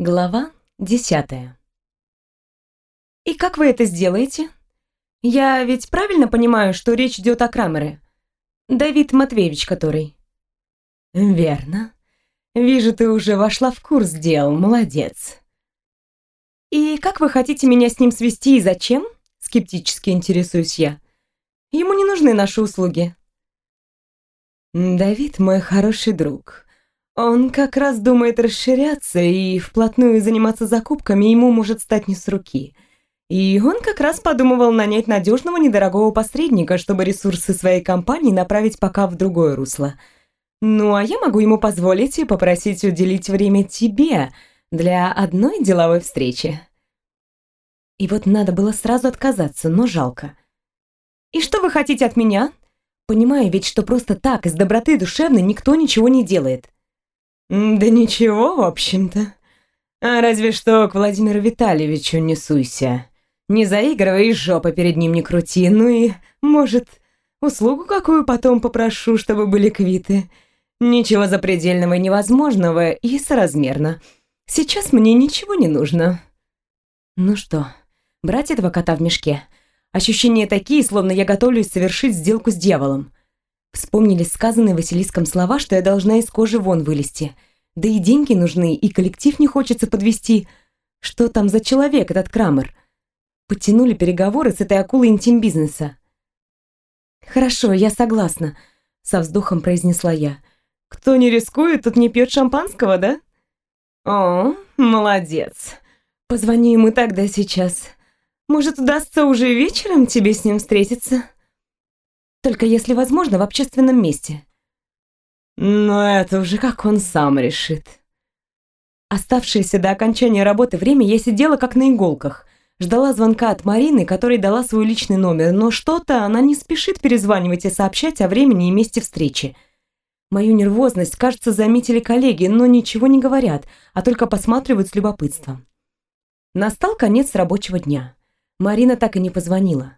Глава десятая. «И как вы это сделаете? Я ведь правильно понимаю, что речь идет о Крамере? Давид Матвеевич который?» «Верно. Вижу, ты уже вошла в курс дел, молодец». «И как вы хотите меня с ним свести и зачем?» Скептически интересуюсь я. «Ему не нужны наши услуги». «Давид мой хороший друг. Он как раз думает расширяться, и вплотную заниматься закупками ему может стать не с руки. И он как раз подумывал нанять надежного недорогого посредника, чтобы ресурсы своей компании направить пока в другое русло. Ну, а я могу ему позволить и попросить уделить время тебе для одной деловой встречи. И вот надо было сразу отказаться, но жалко. «И что вы хотите от меня?» Понимаю ведь, что просто так, из доброты душевной, никто ничего не делает. «Да ничего, в общем-то. А разве что к Владимиру Витальевичу не суйся. Не заигрывай и жопа перед ним не крути. Ну и, может, услугу какую потом попрошу, чтобы были квиты. Ничего запредельного и невозможного и соразмерно. Сейчас мне ничего не нужно». «Ну что, брать этого кота в мешке?» Ощущения такие, словно я готовлюсь совершить сделку с дьяволом. Вспомнились сказанные Василиском слова, что я должна из кожи вон вылезти. Да и деньги нужны, и коллектив не хочется подвести. Что там за человек этот Крамер? Подтянули переговоры с этой акулой интим-бизнеса. «Хорошо, я согласна», — со вздохом произнесла я. «Кто не рискует, тот не пьет шампанского, да?» «О, молодец. Позвони ему тогда сейчас. Может, удастся уже вечером тебе с ним встретиться?» Только если возможно, в общественном месте. Но это уже как он сам решит. Оставшееся до окончания работы время я сидела как на иголках. Ждала звонка от Марины, которой дала свой личный номер, но что-то она не спешит перезванивать и сообщать о времени и месте встречи. Мою нервозность, кажется, заметили коллеги, но ничего не говорят, а только посматривают с любопытством. Настал конец рабочего дня. Марина так и не позвонила.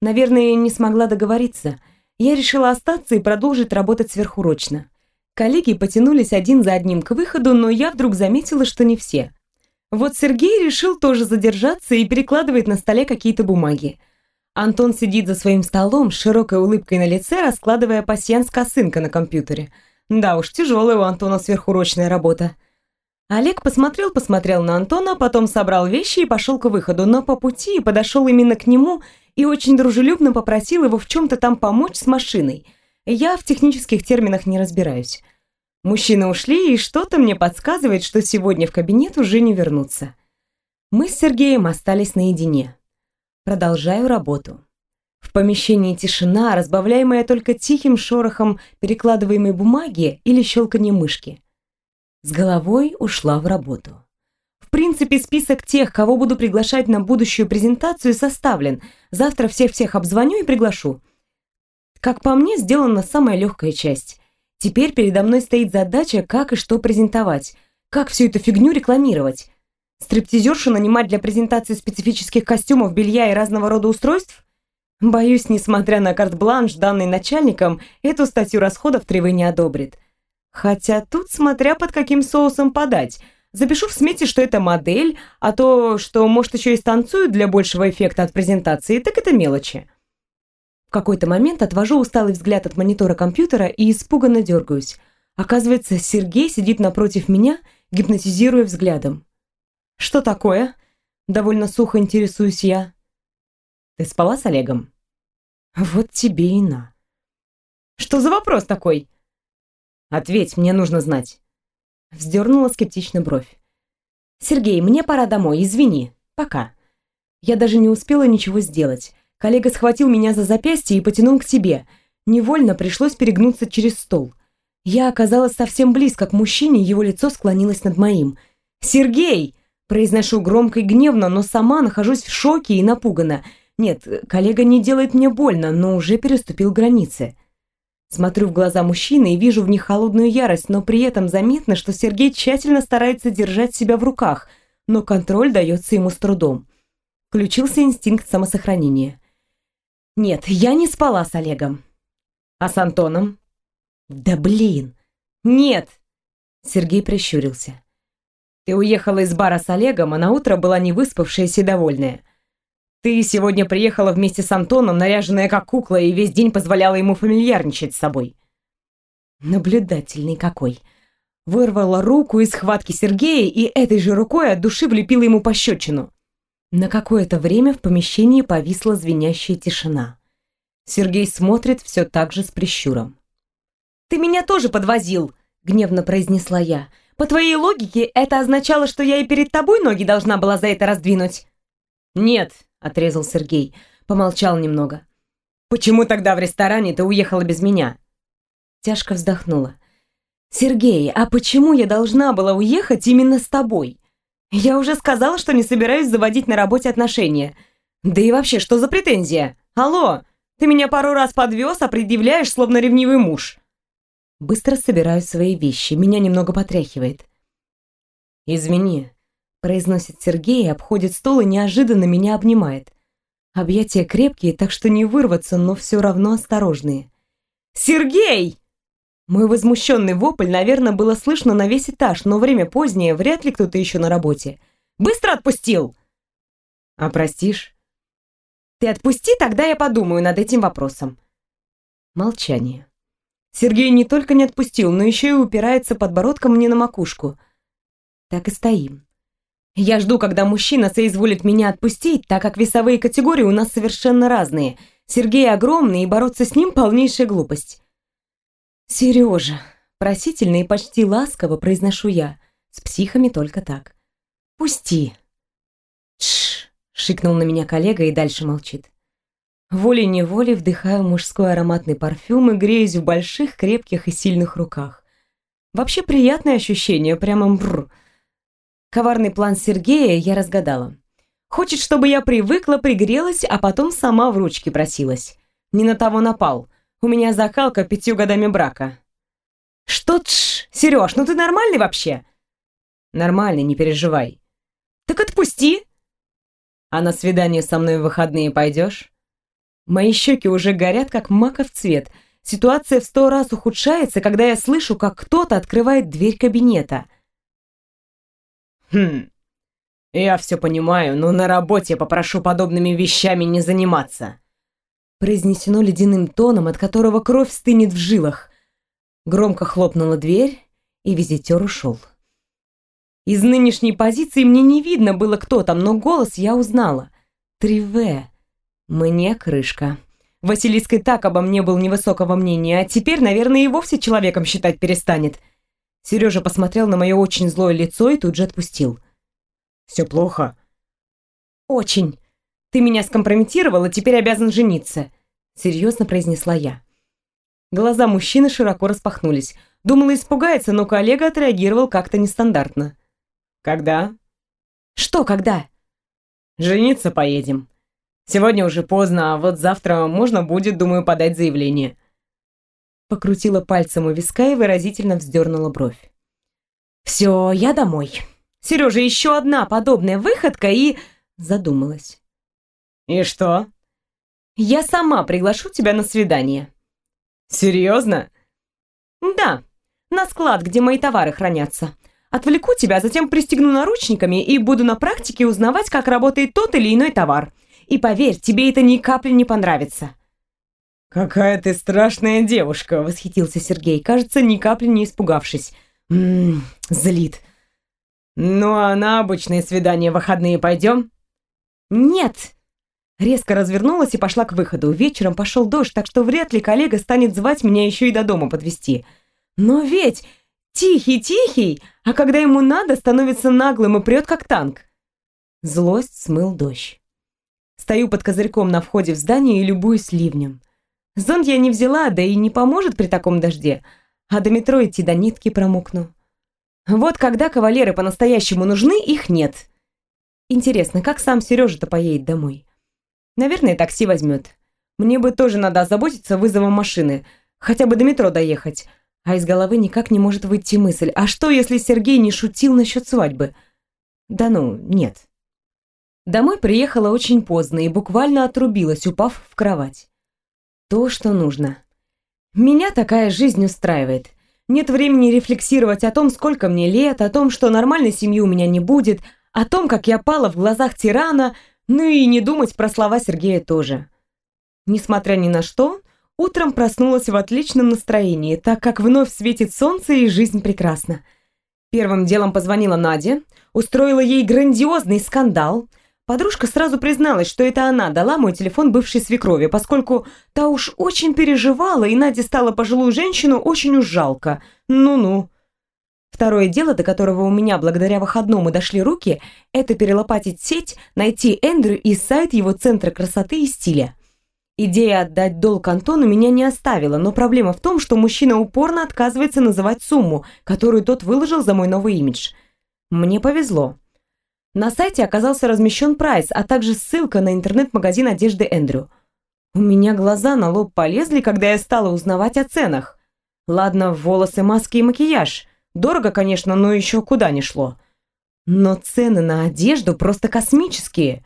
Наверное, не смогла договориться. Я решила остаться и продолжить работать сверхурочно. Коллеги потянулись один за одним к выходу, но я вдруг заметила, что не все. Вот Сергей решил тоже задержаться и перекладывает на столе какие-то бумаги. Антон сидит за своим столом с широкой улыбкой на лице, раскладывая пасьянс косынка на компьютере. Да уж, тяжелая у Антона сверхурочная работа. Олег посмотрел-посмотрел на Антона, потом собрал вещи и пошел к выходу, но по пути подошел именно к нему и очень дружелюбно попросил его в чем-то там помочь с машиной. Я в технических терминах не разбираюсь. Мужчины ушли, и что-то мне подсказывает, что сегодня в кабинет уже не вернутся. Мы с Сергеем остались наедине. Продолжаю работу. В помещении тишина, разбавляемая только тихим шорохом перекладываемой бумаги или щелканьем мышки. С головой ушла в работу. В принципе, список тех, кого буду приглашать на будущую презентацию, составлен. Завтра всех-всех обзвоню и приглашу. Как по мне, сделана самая легкая часть. Теперь передо мной стоит задача, как и что презентовать. Как всю эту фигню рекламировать. Стриптизершу нанимать для презентации специфических костюмов, белья и разного рода устройств? Боюсь, несмотря на карт-бланш, данный начальником, эту статью расходов Тревы не одобрит. Хотя тут смотря под каким соусом подать. Запишу в смете, что это модель, а то, что, может, еще и станцуют для большего эффекта от презентации, так это мелочи. В какой-то момент отвожу усталый взгляд от монитора компьютера и испуганно дергаюсь. Оказывается, Сергей сидит напротив меня, гипнотизируя взглядом. «Что такое?» Довольно сухо интересуюсь я. «Ты спала с Олегом?» «Вот тебе и на». «Что за вопрос такой?» Ответь, мне нужно знать. Вздернула скептично бровь. Сергей, мне пора домой, извини. Пока. Я даже не успела ничего сделать. Коллега схватил меня за запястье и потянул к себе. Невольно пришлось перегнуться через стол. Я оказалась совсем близко к мужчине, его лицо склонилось над моим. «Сергей!» Произношу громко и гневно, но сама нахожусь в шоке и напугана. Нет, коллега не делает мне больно, но уже переступил границы. Смотрю в глаза мужчины и вижу в них холодную ярость, но при этом заметно, что Сергей тщательно старается держать себя в руках, но контроль дается ему с трудом. Включился инстинкт самосохранения. Нет, я не спала с Олегом. А с Антоном? Да блин! Нет! Сергей прищурился. Ты уехала из бара с Олегом, а на утро была невыспавшаяся и довольная. Ты сегодня приехала вместе с Антоном, наряженная как кукла, и весь день позволяла ему фамильярничать с собой. Наблюдательный какой. Вырвала руку из схватки Сергея и этой же рукой от души влепила ему пощечину. На какое-то время в помещении повисла звенящая тишина. Сергей смотрит все так же с прищуром. «Ты меня тоже подвозил!» — гневно произнесла я. «По твоей логике, это означало, что я и перед тобой ноги должна была за это раздвинуть?» «Нет», — отрезал Сергей, помолчал немного. «Почему тогда в ресторане ты уехала без меня?» Тяжко вздохнула. «Сергей, а почему я должна была уехать именно с тобой? Я уже сказала, что не собираюсь заводить на работе отношения. Да и вообще, что за претензия? Алло, ты меня пару раз подвез, а предъявляешь, словно ревнивый муж. Быстро собираю свои вещи, меня немного потряхивает. «Извини», — произносит Сергей, обходит стол и неожиданно меня обнимает. Объятия крепкие, так что не вырваться, но все равно осторожные. «Сергей!» Мой возмущенный вопль, наверное, было слышно на весь этаж, но время позднее, вряд ли кто-то еще на работе. «Быстро отпустил!» «А простишь?» «Ты отпусти, тогда я подумаю над этим вопросом». Молчание. Сергей не только не отпустил, но еще и упирается подбородком мне на макушку. Так и стоим. Я жду, когда мужчина соизволит меня отпустить, так как весовые категории у нас совершенно разные. Сергей огромный, и бороться с ним полнейшая глупость. «Сережа», просительно и почти ласково произношу я. С психами только так. «Пусти». «Тш», шикнул на меня коллега и дальше молчит. Волей-неволей вдыхаю мужской ароматный парфюм и греюсь в больших, крепких и сильных руках. Вообще приятное ощущение, прямо мбр. Коварный план Сергея я разгадала. Хочет, чтобы я привыкла, пригрелась, а потом сама в ручки просилась. Не на того напал. У меня закалка пятью годами брака. Что тш, Сереж, ну ты нормальный вообще? Нормальный, не переживай. Так отпусти. А на свидание со мной в выходные пойдешь? Мои щеки уже горят, как маков цвет. Ситуация в сто раз ухудшается, когда я слышу, как кто-то открывает дверь кабинета. Хм, я все понимаю, но на работе попрошу подобными вещами не заниматься. Произнесено ледяным тоном, от которого кровь стынет в жилах. Громко хлопнула дверь, и визитер ушел. Из нынешней позиции мне не видно было, кто там, но голос я узнала. Триве. Мне крышка. Василиск и так обо мне был невысокого мнения, а теперь, наверное, и вовсе человеком считать перестанет. Сережа посмотрел на мое очень злое лицо и тут же отпустил. «Все плохо?» «Очень. Ты меня скомпрометировал и теперь обязан жениться», — серьезно произнесла я. Глаза мужчины широко распахнулись. Думала, испугается, но коллега отреагировал как-то нестандартно. «Когда?» «Что когда?» «Жениться поедем», Сегодня уже поздно, а вот завтра можно будет, думаю, подать заявление. Покрутила пальцем у виска и выразительно вздернула бровь. Все, я домой. Сережа, еще одна подобная выходка и... Задумалась. И что? Я сама приглашу тебя на свидание. Серьезно? Да, на склад, где мои товары хранятся. Отвлеку тебя, затем пристегну наручниками и буду на практике узнавать, как работает тот или иной товар. И поверь, тебе это ни капли не понравится». «Какая ты страшная девушка!» — восхитился Сергей, кажется, ни капли не испугавшись. «Ммм, злит. Ну а на обычные свидания в выходные пойдем?» «Нет!» Резко развернулась и пошла к выходу. Вечером пошел дождь, так что вряд ли коллега станет звать меня еще и до дома подвести. Но ведь тихий-тихий, а когда ему надо, становится наглым и прет как танк. Злость смыл дождь. Стою под козырьком на входе в здание и любуюсь ливнем. Зонт я не взяла, да и не поможет при таком дожде, а до метро идти до нитки промокну. Вот когда кавалеры по-настоящему нужны, их нет. Интересно, как сам Сережа-то поедет домой? Наверное, такси возьмет. Мне бы тоже надо озаботиться вызовом машины, хотя бы до метро доехать. А из головы никак не может выйти мысль, а что, если Сергей не шутил насчет свадьбы? Да ну, нет. Домой приехала очень поздно и буквально отрубилась, упав в кровать. То, что нужно. Меня такая жизнь устраивает. Нет времени рефлексировать о том, сколько мне лет, о том, что нормальной семьи у меня не будет, о том, как я пала в глазах тирана, ну и не думать про слова Сергея тоже. Несмотря ни на что, утром проснулась в отличном настроении, так как вновь светит солнце и жизнь прекрасна. Первым делом позвонила Наде, устроила ей грандиозный скандал. Подружка сразу призналась, что это она дала мой телефон бывшей свекрови, поскольку та уж очень переживала, и Наде стала пожилую женщину очень уж жалко. Ну-ну. Второе дело, до которого у меня благодаря выходному дошли руки, это перелопатить сеть, найти Эндрю и сайт его центра красоты и стиля. Идея отдать долг Антону меня не оставила, но проблема в том, что мужчина упорно отказывается называть сумму, которую тот выложил за мой новый имидж. Мне повезло. На сайте оказался размещен прайс, а также ссылка на интернет-магазин одежды Эндрю. У меня глаза на лоб полезли, когда я стала узнавать о ценах. Ладно, волосы, маски и макияж. Дорого, конечно, но еще куда ни шло. Но цены на одежду просто космические.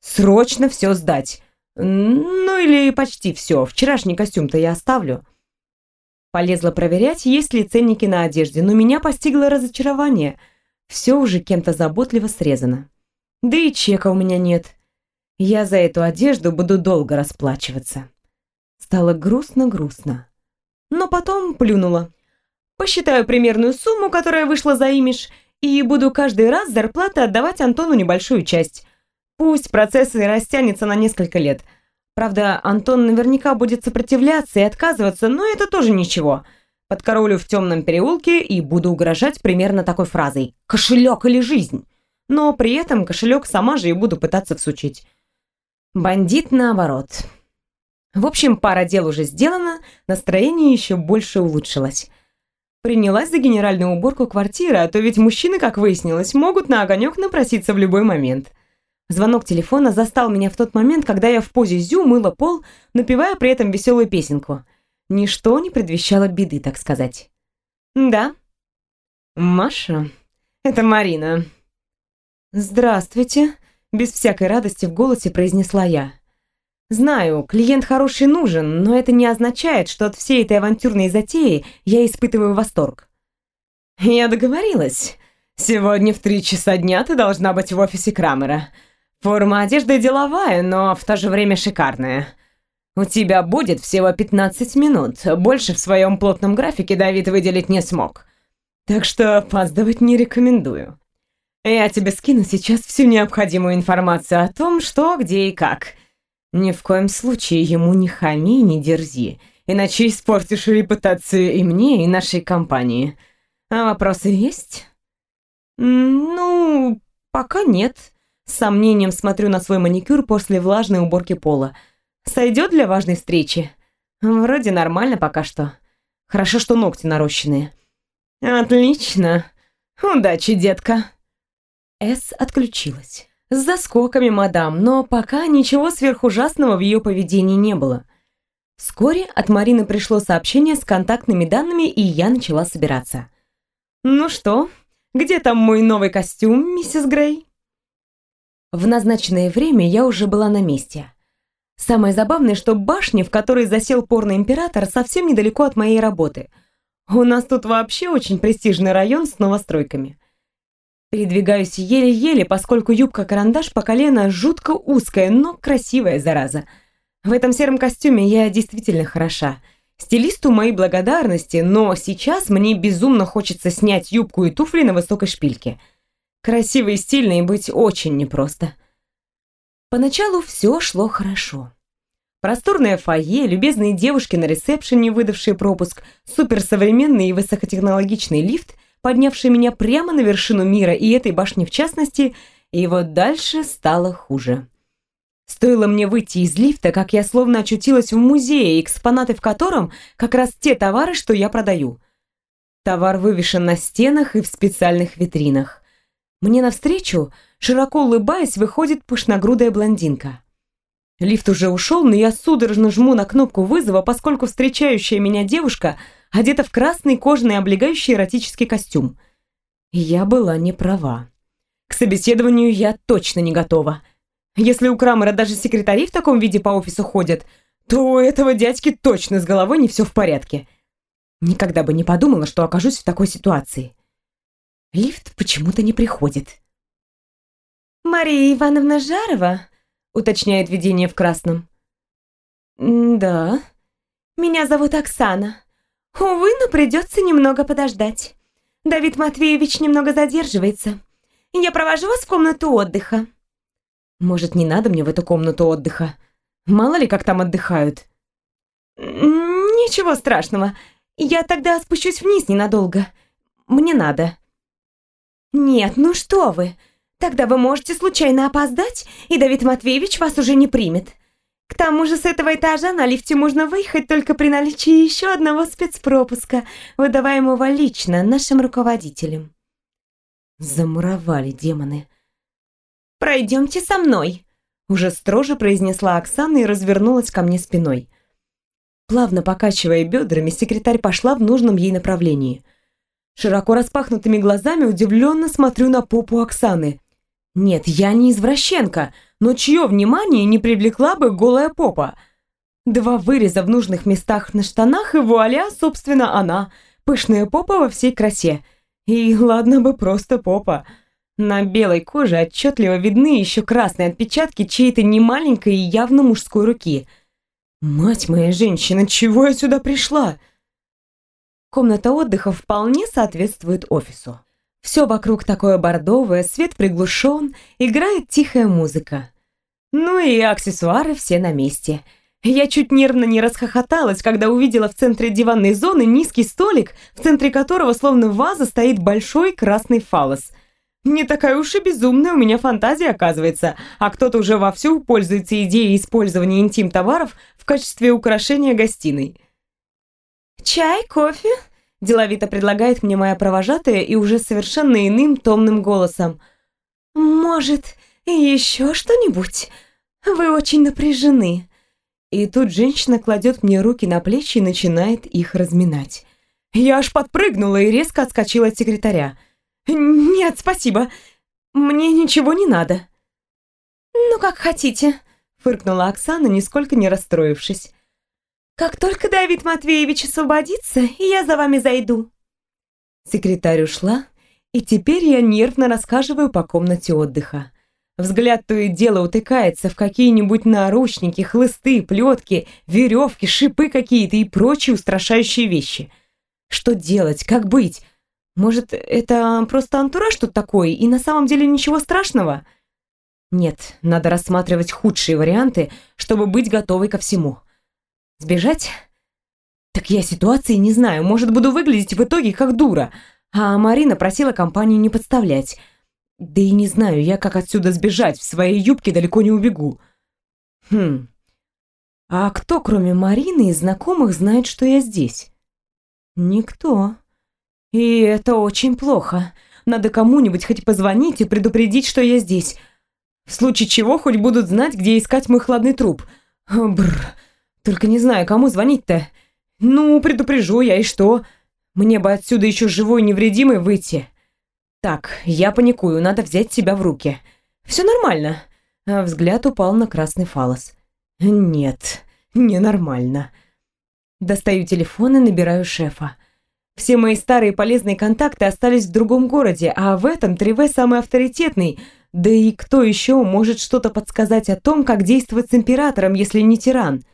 Срочно все сдать. Ну или почти все. Вчерашний костюм-то я оставлю. Полезла проверять, есть ли ценники на одежде, но меня постигло разочарование. Все уже кем-то заботливо срезано. Да и чека у меня нет. Я за эту одежду буду долго расплачиваться. Стало грустно-грустно. Но потом плюнула. Посчитаю примерную сумму, которая вышла за имидж, и буду каждый раз зарплаты отдавать Антону небольшую часть. Пусть процесс и растянется на несколько лет. Правда, Антон наверняка будет сопротивляться и отказываться, но это тоже ничего. Подкоролю в темном переулке и буду угрожать примерно такой фразой «Кошелек или жизнь?». Но при этом кошелек сама же и буду пытаться всучить. Бандит наоборот. В общем, пара дел уже сделана, настроение еще больше улучшилось. Принялась за генеральную уборку квартиры, а то ведь мужчины, как выяснилось, могут на огонек напроситься в любой момент. Звонок телефона застал меня в тот момент, когда я в позе зю мыла пол, напевая при этом веселую песенку. Ничто не предвещало беды, так сказать. «Да». «Маша?» «Это Марина». «Здравствуйте», — без всякой радости в голосе произнесла я. «Знаю, клиент хороший нужен, но это не означает, что от всей этой авантюрной затеи я испытываю восторг». «Я договорилась. Сегодня в три часа дня ты должна быть в офисе Крамера. Форма одежды деловая, но в то же время шикарная. У тебя будет всего 15 минут. Больше в своем плотном графике Давид выделить не смог. Так что опаздывать не рекомендую. Я тебе скину сейчас всю необходимую информацию о том, что, где и как. Ни в коем случае ему не хами и не дерзи, иначе испортишь репутацию и мне, и нашей компании. А вопросы есть? Ну, пока нет. С сомнением смотрю на свой маникюр после влажной уборки пола. Сойдет для важной встречи? Вроде нормально пока что. Хорошо, что ногти нарощенные. Отлично. Удачи, детка. С отключилась. С заскоками, мадам, но пока ничего сверхужасного в ее поведении не было. Вскоре от Марины пришло сообщение с контактными данными, и я начала собираться. «Ну что, где там мой новый костюм, миссис Грей?» В назначенное время я уже была на месте. Самое забавное, что башня, в которой засел порно-император, совсем недалеко от моей работы. У нас тут вообще очень престижный район с новостройками. Передвигаюсь еле-еле, поскольку юбка-карандаш по колено жутко узкая, но красивая, зараза. В этом сером костюме я действительно хороша. Стилисту мои благодарности, но сейчас мне безумно хочется снять юбку и туфли на высокой шпильке – Красивой и стильной быть очень непросто. Поначалу все шло хорошо. Просторное фойе, любезные девушки на ресепшене, выдавшие пропуск, суперсовременный и высокотехнологичный лифт, поднявший меня прямо на вершину мира и этой башни в частности, и вот дальше стало хуже. Стоило мне выйти из лифта, как я словно очутилась в музее, экспонаты в котором как раз те товары, что я продаю. Товар вывешен на стенах и в специальных витринах. Мне навстречу, широко улыбаясь, выходит пышногрудая блондинка. Лифт уже ушел, но я судорожно жму на кнопку вызова, поскольку встречающая меня девушка одета в красный кожаный облегающий эротический костюм. Я была не права. К собеседованию я точно не готова. Если у Крамера даже секретари в таком виде по офису ходят, то у этого дядьки точно с головой не все в порядке. Никогда бы не подумала, что окажусь в такой ситуации. Лифт почему-то не приходит. «Мария Ивановна Жарова?» — уточняет видение в красном. «Да. Меня зовут Оксана. Увы, но придется немного подождать. Давид Матвеевич немного задерживается. Я провожу вас в комнату отдыха». «Может, не надо мне в эту комнату отдыха? Мало ли, как там отдыхают». «Ничего страшного. Я тогда спущусь вниз ненадолго. Мне надо». «Нет, ну что вы. Тогда вы можете случайно опоздать, и Давид Матвеевич вас уже не примет. К тому же с этого этажа на лифте можно выехать только при наличии еще одного спецпропуска, выдаваемого лично нашим руководителям. Замуровали демоны. «Пройдемте со мной», — уже строже произнесла Оксана и развернулась ко мне спиной. Плавно покачивая бедрами, секретарь пошла в нужном ей направлении. Широко распахнутыми глазами удивленно смотрю на попу Оксаны. Нет, я не извращенка, но чье внимание не привлекла бы голая попа? Два выреза в нужных местах на штанах, и вуаля, собственно, она. Пышная попа во всей красе. И ладно бы просто попа. На белой коже отчетливо видны еще красные отпечатки чьей-то немаленькой и явно мужской руки. Мать моя женщина, чего я сюда пришла? Комната отдыха вполне соответствует офису. Все вокруг такое бордовое, свет приглушен, играет тихая музыка. Ну и аксессуары все на месте. Я чуть нервно не расхохоталась, когда увидела в центре диванной зоны низкий столик, в центре которого словно ваза стоит большой красный фалос. Не такая уж и безумная у меня фантазия, оказывается, а кто-то уже вовсю пользуется идеей использования интим-товаров в качестве украшения гостиной. «Чай, кофе?» Деловито предлагает мне моя провожатая и уже совершенно иным томным голосом. «Может, еще что-нибудь? Вы очень напряжены». И тут женщина кладет мне руки на плечи и начинает их разминать. Я аж подпрыгнула и резко отскочила от секретаря. «Нет, спасибо. Мне ничего не надо». «Ну, как хотите», — фыркнула Оксана, нисколько не расстроившись. Как только Давид Матвеевич освободится, я за вами зайду. Секретарь ушла, и теперь я нервно рассказываю по комнате отдыха. Взгляд то и дело утыкается в какие-нибудь наручники, хлысты, плетки, веревки, шипы какие-то и прочие устрашающие вещи. Что делать? Как быть? Может, это просто антураж тут такой, и на самом деле ничего страшного? Нет, надо рассматривать худшие варианты, чтобы быть готовой ко всему. Сбежать? Так я ситуации не знаю, может, буду выглядеть в итоге как дура. А Марина просила компанию не подставлять. Да и не знаю я, как отсюда сбежать, в своей юбке далеко не убегу. Хм. А кто, кроме Марины и знакомых, знает, что я здесь? Никто. И это очень плохо. Надо кому-нибудь хоть позвонить и предупредить, что я здесь. В случае чего хоть будут знать, где искать мой хладный труп. Бррр. Только не знаю, кому звонить-то. Ну, предупрежу я, и что? Мне бы отсюда еще живой невредимой выйти. Так, я паникую, надо взять себя в руки. Все нормально. А взгляд упал на красный фалос. Нет, ненормально. Достаю телефон и набираю шефа. Все мои старые полезные контакты остались в другом городе, а в этом Триве самый авторитетный. Да и кто еще может что-то подсказать о том, как действовать с императором, если не тиран?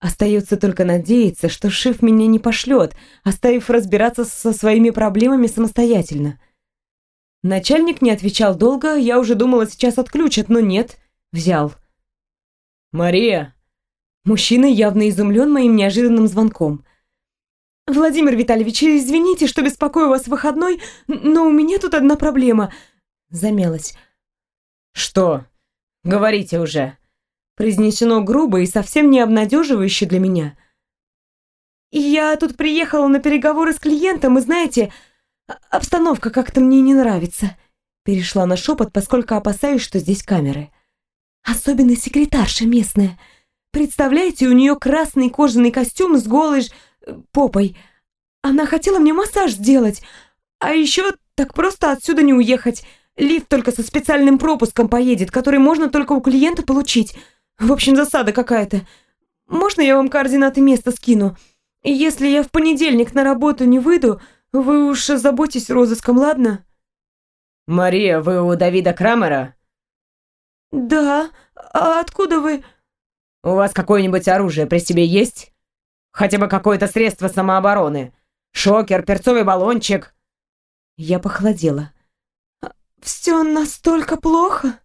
Остается только надеяться, что шеф меня не пошлет, оставив разбираться со своими проблемами самостоятельно. Начальник не отвечал долго, я уже думала, сейчас отключат, но нет, взял. «Мария!» Мужчина явно изумлен моим неожиданным звонком. «Владимир Витальевич, извините, что беспокою вас в выходной, но у меня тут одна проблема». Замялась. «Что? Говорите уже!» произнесено грубо и совсем не обнадеживающе для меня. «Я тут приехала на переговоры с клиентом, и знаете, обстановка как-то мне не нравится». Перешла на шепот, поскольку опасаюсь, что здесь камеры. «Особенно секретарша местная. Представляете, у нее красный кожаный костюм с голой ж... Э, попой. Она хотела мне массаж сделать, а еще так просто отсюда не уехать. Лифт только со специальным пропуском поедет, который можно только у клиента получить». В общем, засада какая-то. Можно я вам координаты места скину? Если я в понедельник на работу не выйду, вы уж заботьтесь розыском, ладно?» «Мария, вы у Давида Крамера?» «Да. А откуда вы...» «У вас какое-нибудь оружие при себе есть? Хотя бы какое-то средство самообороны? Шокер, перцовый баллончик?» Я похолодела. «Все настолько плохо?»